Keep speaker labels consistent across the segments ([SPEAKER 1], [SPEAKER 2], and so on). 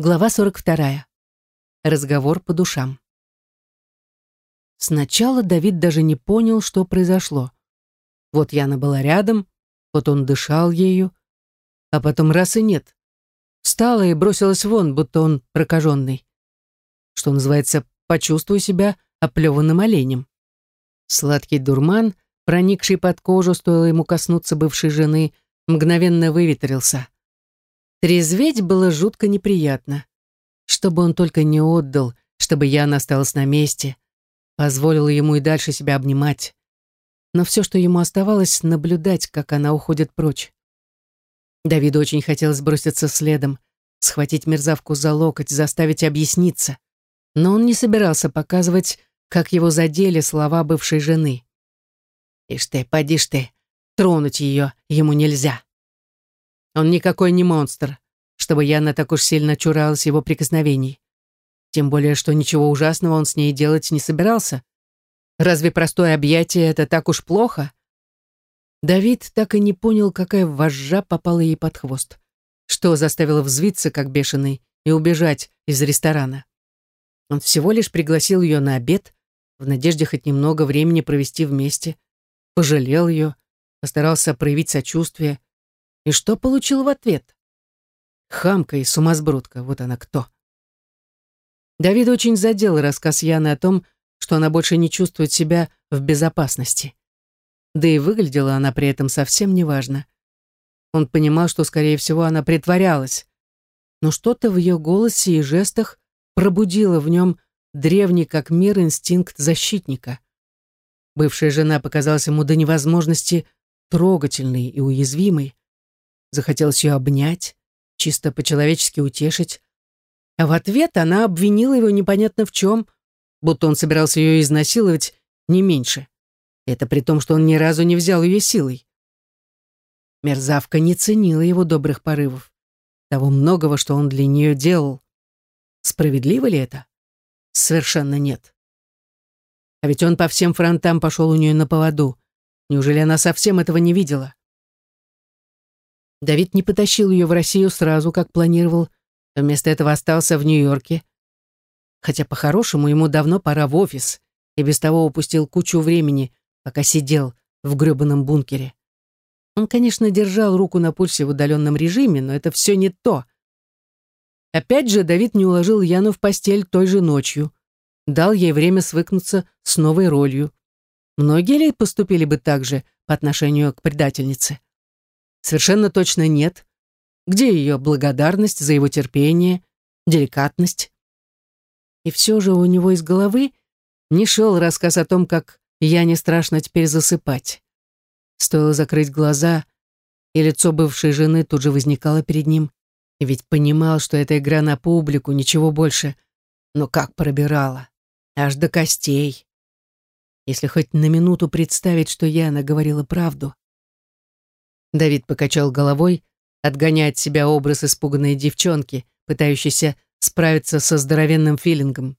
[SPEAKER 1] Глава 42. Разговор по душам. Сначала Давид даже не понял, что произошло. Вот Яна была рядом, вот он дышал ею, а потом раз и нет. Встала и бросилась вон, будто он прокаженный. Что называется, почувствуй себя оплеванным оленем. Сладкий дурман, проникший под кожу, стоило ему коснуться бывшей жены, мгновенно выветрился. Трезветь было жутко неприятно. Чтобы он только не отдал, чтобы Яна осталась на месте, позволила ему и дальше себя обнимать. Но все, что ему оставалось, наблюдать, как она уходит прочь. Давиду очень хотелось броситься следом, схватить мерзавку за локоть, заставить объясниться. Но он не собирался показывать, как его задели слова бывшей жены. «Ишь ты, поди ж ты, тронуть ее ему нельзя». Он никакой не монстр, чтобы Яна так уж сильно чуралась его прикосновений. Тем более, что ничего ужасного он с ней делать не собирался. Разве простое объятие — это так уж плохо? Давид так и не понял, какая вожжа попала ей под хвост. Что заставило взвиться, как бешеный, и убежать из ресторана. Он всего лишь пригласил ее на обед, в надежде хоть немного времени провести вместе, пожалел ее, постарался проявить сочувствие, и что получил в ответ? Хамка и сумасбродка, вот она кто. Давид очень задел рассказ Яны о том, что она больше не чувствует себя в безопасности. Да и выглядела она при этом совсем неважно. Он понимал, что, скорее всего, она притворялась. Но что-то в ее голосе и жестах пробудило в нем древний как мир инстинкт защитника. Бывшая жена показалась ему до невозможности трогательной и уязвимой. Захотелось ее обнять, чисто по-человечески утешить. А в ответ она обвинила его непонятно в чем, будто он собирался ее изнасиловать не меньше. Это при том, что он ни разу не взял ее силой. Мерзавка не ценила его добрых порывов, того многого, что он для нее делал. Справедливо ли это? Совершенно нет. А ведь он по всем фронтам пошел у нее на поводу. Неужели она совсем этого не видела? Давид не потащил ее в Россию сразу, как планировал, вместо этого остался в Нью-Йорке. Хотя по-хорошему ему давно пора в офис, и без того упустил кучу времени, пока сидел в грёбаном бункере. Он, конечно, держал руку на пульсе в удаленном режиме, но это все не то. Опять же, Давид не уложил Яну в постель той же ночью, дал ей время свыкнуться с новой ролью. Многие ли поступили бы так же по отношению к предательнице? Совершенно точно нет. Где ее благодарность за его терпение, деликатность? И все же у него из головы не шел рассказ о том, как я не страшно теперь засыпать. Стоило закрыть глаза, и лицо бывшей жены тут же возникало перед ним. И ведь понимал, что это игра на публику, ничего больше. Но как пробирала. Аж до костей. Если хоть на минуту представить, что Яна говорила правду. Давид покачал головой, отгоняя от себя образ испуганной девчонки, пытающейся справиться со здоровенным филингом.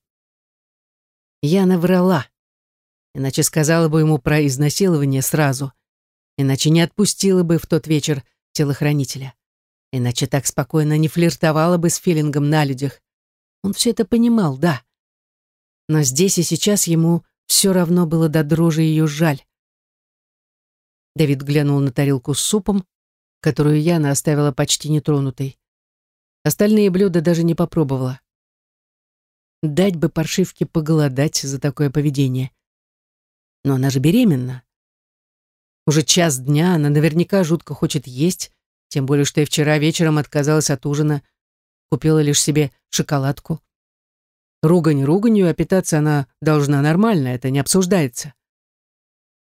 [SPEAKER 1] Яна врала. Иначе сказала бы ему про изнасилование сразу. Иначе не отпустила бы в тот вечер телохранителя. Иначе так спокойно не флиртовала бы с филингом на людях. Он все это понимал, да. Но здесь и сейчас ему все равно было до дрожи ее жаль. Давид глянул на тарелку с супом, которую Яна оставила почти нетронутой. Остальные блюда даже не попробовала. Дать бы паршивке поголодать за такое поведение. Но она же беременна. Уже час дня она наверняка жутко хочет есть, тем более, что и вчера вечером отказалась от ужина, купила лишь себе шоколадку. Ругань руганью, а питаться она должна нормально, это не обсуждается.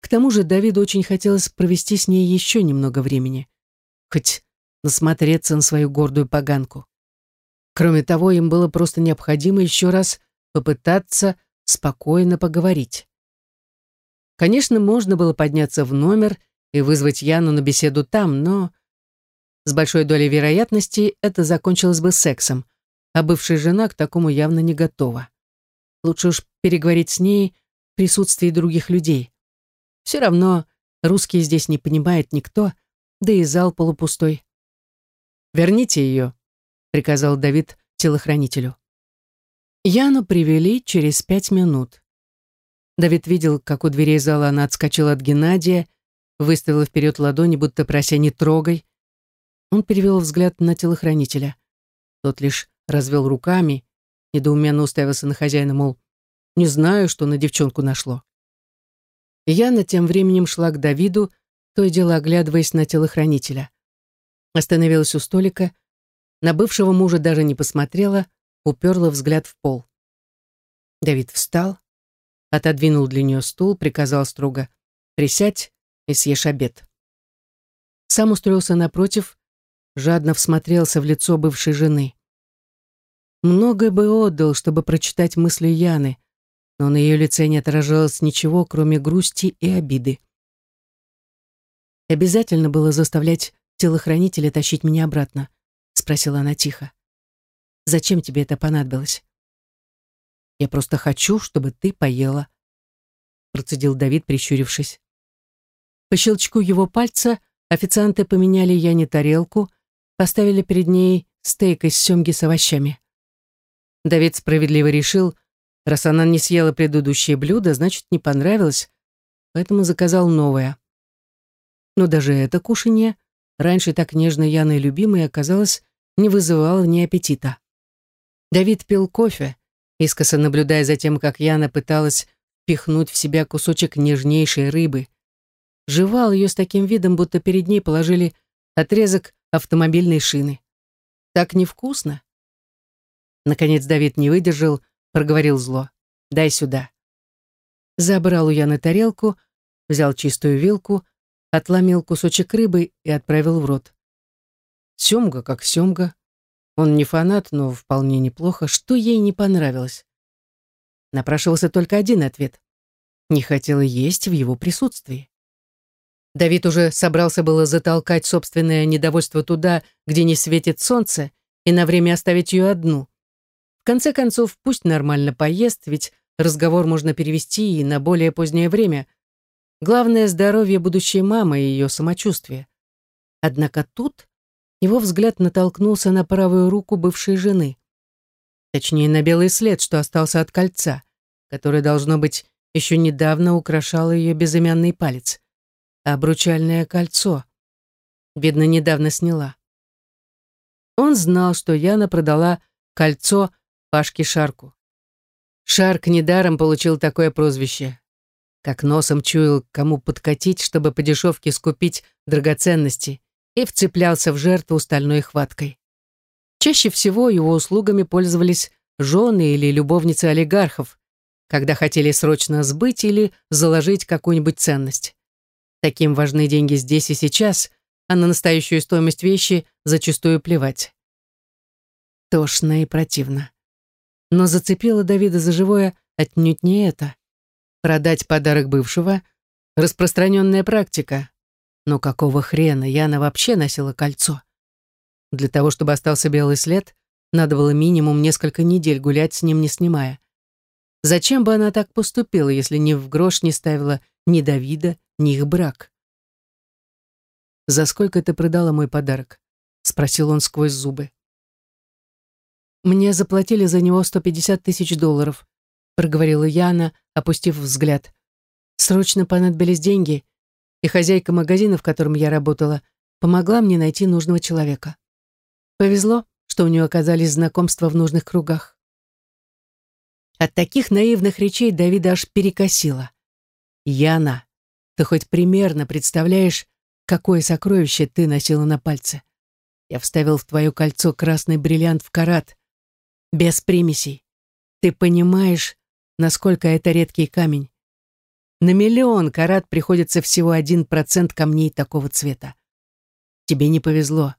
[SPEAKER 1] К тому же Давиду очень хотелось провести с ней еще немного времени. Хоть насмотреться на свою гордую поганку. Кроме того, им было просто необходимо еще раз попытаться спокойно поговорить. Конечно, можно было подняться в номер и вызвать Яну на беседу там, но с большой долей вероятности это закончилось бы сексом, а бывшая жена к такому явно не готова. Лучше уж переговорить с ней в присутствии других людей. Все равно русский здесь не понимает никто, да и зал полупустой. «Верните ее», — приказал Давид телохранителю. Яну привели через пять минут. Давид видел, как у дверей зала она отскочила от Геннадия, выставила вперед ладони, будто прося «не трогай». Он перевел взгляд на телохранителя. Тот лишь развел руками, недоуменно уставился на хозяина, мол, не знаю, что на девчонку нашло. Яна тем временем шла к Давиду, то и дело оглядываясь на телохранителя. Остановилась у столика, на бывшего мужа даже не посмотрела, уперла взгляд в пол. Давид встал, отодвинул для нее стул, приказал строго «Присядь и съешь обед». Сам устроился напротив, жадно всмотрелся в лицо бывшей жены. Многое бы отдал, чтобы прочитать мысли Яны, но на ее лице не отражалось ничего, кроме грусти и обиды. «Обязательно было заставлять телохранителя тащить меня обратно?» — спросила она тихо. «Зачем тебе это понадобилось?» Я просто хочу, чтобы ты поела», процедил Давид, прищурившись. По щелчку его пальца официанты поменяли Яне тарелку, поставили перед ней стейк из семги с овощами. Давид справедливо решил, раз она не съела предыдущее блюдо, значит, не понравилось, поэтому заказал новое. Но даже это кушанье, раньше так нежно Яной любимое, оказалось, не вызывало ни аппетита. Давид пил кофе, искоса наблюдая за тем, как Яна пыталась пихнуть в себя кусочек нежнейшей рыбы. Жевал ее с таким видом, будто перед ней положили отрезок автомобильной шины. Так невкусно. Наконец Давид не выдержал, проговорил зло. «Дай сюда». Забрал у Яны тарелку, взял чистую вилку, отломил кусочек рыбы и отправил в рот. Семга как семга, он не фанат, но вполне неплохо. Что ей не понравилось? Напрашивался только один ответ. Не хотела есть в его присутствии. Давид уже собрался было затолкать собственное недовольство туда, где не светит солнце, и на время оставить ее одну. Конце концов, пусть нормально поест, ведь разговор можно перевести и на более позднее время. Главное – здоровье будущей мамы и ее самочувствие. Однако тут его взгляд натолкнулся на правую руку бывшей жены. Точнее, на белый след, что остался от кольца, которое, должно быть, еще недавно украшало ее безымянный палец. Обручальное кольцо. Видно, недавно сняла. Он знал, что Яна продала кольцо Пашке Шарку. Шарк недаром получил такое прозвище. Как носом чуял, кому подкатить, чтобы по дешевке скупить драгоценности, и вцеплялся в жертву стальной хваткой. Чаще всего его услугами пользовались жены или любовницы олигархов, когда хотели срочно сбыть или заложить какую-нибудь ценность. Таким важны деньги здесь и сейчас, а на настоящую стоимость вещи зачастую плевать. Тошно и противно. Но зацепило Давида за живое отнюдь не это. Продать подарок бывшего — распространенная практика, но какого хрена Яна вообще носила кольцо? Для того, чтобы остался белый след, надо было минимум несколько недель гулять с ним, не снимая. Зачем бы она так поступила, если ни в грош не ставила ни Давида, ни их брак? «За сколько ты продала мой подарок?» — спросил он сквозь зубы. «Мне заплатили за него 150 тысяч долларов», — проговорила Яна, опустив взгляд. «Срочно понадобились деньги, и хозяйка магазина, в котором я работала, помогла мне найти нужного человека. Повезло, что у нее оказались знакомства в нужных кругах. От таких наивных речей Давида аж перекосило. «Яна, ты хоть примерно представляешь, какое сокровище ты носила на пальце? Я вставил в твое кольцо красный бриллиант в карат, без примесей. Ты понимаешь, насколько это редкий камень? На миллион карат приходится всего один процент камней такого цвета. Тебе не повезло.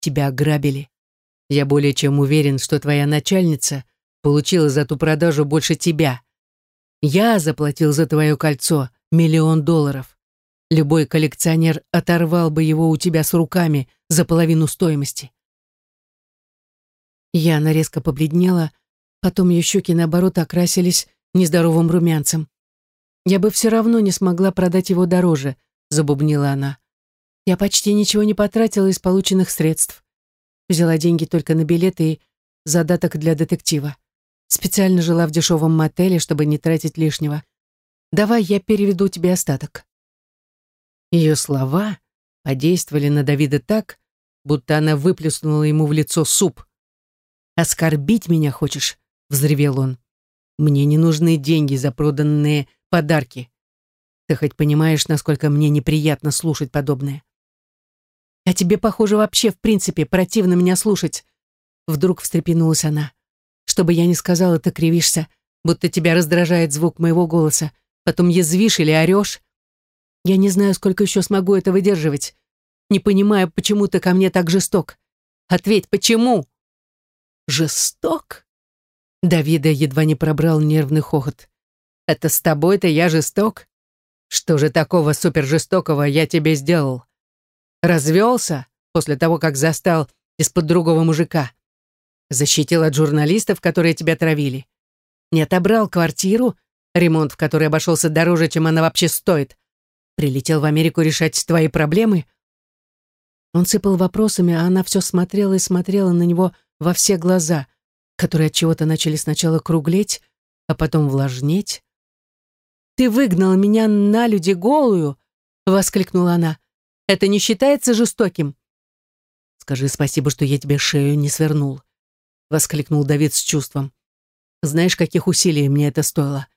[SPEAKER 1] Тебя ограбили. Я более чем уверен, что твоя начальница получила за ту продажу больше тебя. Я заплатил за твое кольцо миллион долларов. Любой коллекционер оторвал бы его у тебя с руками за половину стоимости. Яна резко побледнела, потом ее щеки, наоборот, окрасились нездоровым румянцем. Я бы все равно не смогла продать его дороже, забубнила она. Я почти ничего не потратила из полученных средств. Взяла деньги только на билеты и задаток для детектива. Специально жила в дешевом мотеле, чтобы не тратить лишнего. Давай я переведу тебе остаток. Ее слова подействовали на Давида так, будто она выплеснула ему в лицо суп. «Оскорбить меня хочешь?» — взревел он. «Мне не нужны деньги за проданные подарки. Ты хоть понимаешь, насколько мне неприятно слушать подобное?» «А тебе, похоже, вообще в принципе противно меня слушать», — вдруг встрепенулась она. «Что бы я ни сказала, ты кривишься, будто тебя раздражает звук моего голоса, потом язвишь или орешь. Я не знаю, сколько еще смогу это выдерживать. Не понимаю, почему ты ко мне так жесток. Ответь, почему?» «Жесток?» Давида едва не пробрал нервный хохот. «Это с тобой-то я жесток? Что же такого супержестокого я тебе сделал? Развелся после того, как застал из-под другого мужика? Защитил от журналистов, которые тебя травили? Не отобрал квартиру, ремонт в которой обошелся дороже, чем она вообще стоит? Прилетел в Америку решать твои проблемы?» Он сыпал вопросами, а она все смотрела и смотрела на него во все глаза, которые от чего-то начали сначала круглеть, а потом влажнеть. «Ты выгнал меня на люди голую!» — воскликнула она. «Это не считается жестоким?» «Скажи спасибо, что я тебе шею не свернул», — воскликнул Давид с чувством. «Знаешь, каких усилий мне это стоило?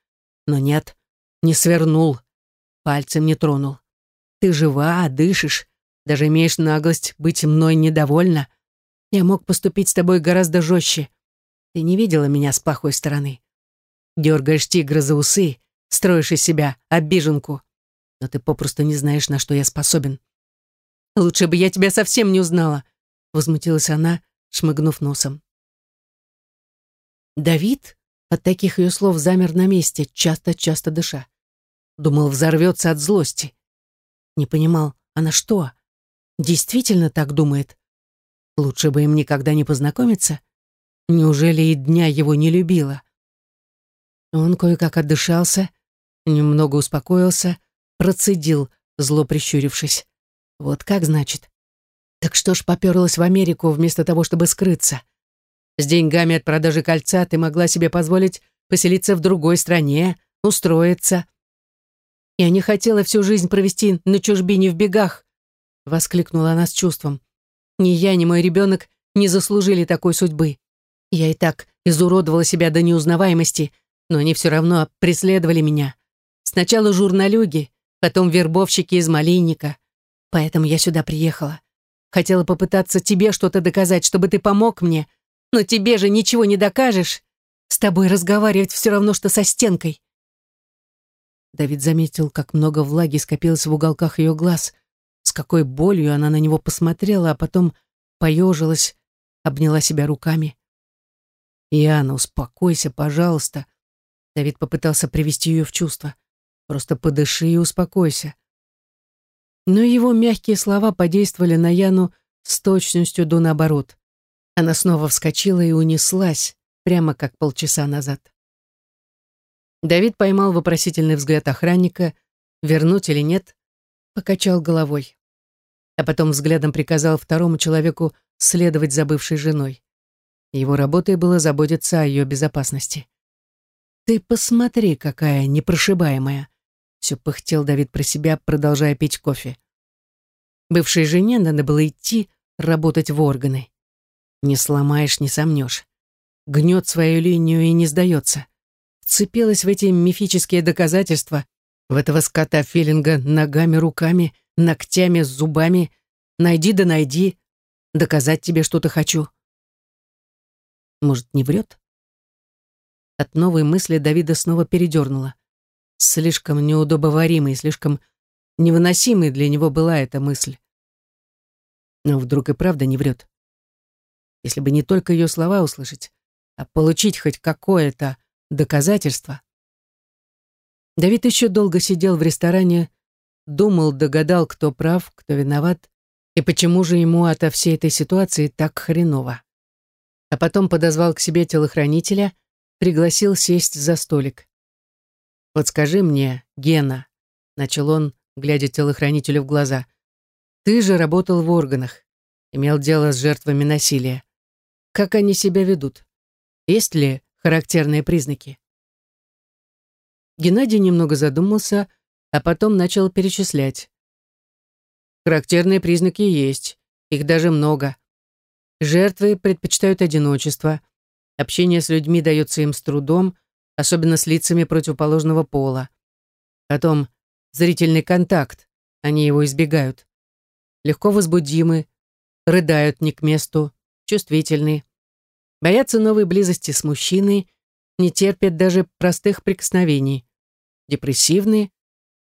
[SPEAKER 1] Но нет, не свернул, пальцем не тронул. Ты жива, дышишь, даже имеешь наглость быть мной недовольна. Я мог поступить с тобой гораздо жестче. Ты не видела меня с плохой стороны. Дергаешь тигра за усы, строишь из себя обиженку. Но ты попросту не знаешь, на что я способен. Лучше бы я тебя совсем не узнала, возмутилась она, шмыгнув носом. Давид от таких ее слов замер на месте, часто-часто дыша. Думал, взорвется от злости. Не понимал, она что, действительно так думает? Лучше бы им никогда не познакомиться. Неужели и дня его не любила? Он кое-как отдышался, немного успокоился, процедил, зло прищурившись. Вот как значит? Так что ж поперлась в Америку вместо того, чтобы скрыться? С деньгами от продажи кольца ты могла себе позволить поселиться в другой стране, устроиться. Я не хотела всю жизнь провести на чужбине в бегах, воскликнула она с чувством. Ни я, ни мой ребенок не заслужили такой судьбы. Я и так изуродовала себя до неузнаваемости, но они все равно преследовали меня. Сначала журналюги, потом вербовщики из Малинника. Поэтому я сюда приехала. Хотела попытаться тебе что-то доказать, чтобы ты помог мне, но тебе же ничего не докажешь. С тобой разговаривать все равно, что со стенкой. Давид заметил, как много влаги скопилось в уголках ее глаз, с какой болью она на него посмотрела, а потом поежилась, обняла себя руками. «Яна, успокойся, пожалуйста». Давид попытался привести ее в чувство. «Просто подыши и успокойся». Но его мягкие слова подействовали на Яну с точностью до наоборот. Она снова вскочила и унеслась, прямо как полчаса назад. Давид поймал вопросительный взгляд охранника, вернуть или нет, покачал головой. А потом взглядом приказал второму человеку следовать за бывшей женой. Его работой было заботиться о ее безопасности. «Ты посмотри, какая непрошибаемая!» Все пыхтел Давид про себя, продолжая пить кофе. Бывшей жене надо было идти работать в органы. Не сломаешь, не сомнешь. Гнет свою линию и не сдается. Вцепилась в эти мифические доказательства, в этого скота Филинга ногами, руками, ногтями, зубами. Найди да найди. Доказать тебе что-то хочу. Может, не врет? От новой мысли Давида снова передернула. Слишком неудобоваримой, слишком невыносимой для него была эта мысль. Но вдруг и правда не врет. Если бы не только ее слова услышать, а получить хоть какое-то доказательство. Давид еще долго сидел в ресторане, думал, догадал, кто прав, кто виноват, и почему же ему ото всей этой ситуации так хреново а потом подозвал к себе телохранителя, пригласил сесть за столик. «Вот скажи мне, Гена», — начал он, глядя телохранителю в глаза, «ты же работал в органах, имел дело с жертвами насилия. как они себя ведут? Есть ли характерные признаки? Геннадий немного задумался, а потом начал перечислять. Характерные признаки есть, их даже много. Жертвы предпочитают одиночество, общение с людьми дается им с трудом, особенно с лицами противоположного пола. Потом зрительный контакт, они его избегают. Легко возбудимы, рыдают не к месту, чувствительны. Боятся новой близости с мужчиной, не терпят даже простых прикосновений. Депрессивны,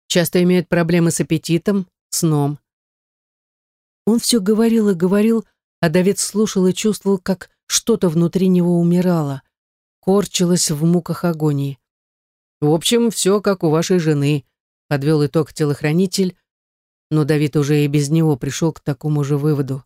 [SPEAKER 1] часто имеют проблемы с аппетитом, сном. Он все говорил и говорил, а Давид слушал и чувствовал, как что-то внутри него умирало, корчилось в муках агонии. В общем, все как у вашей жены, подвел итог телохранитель, но Давид уже и без него пришел к такому же выводу.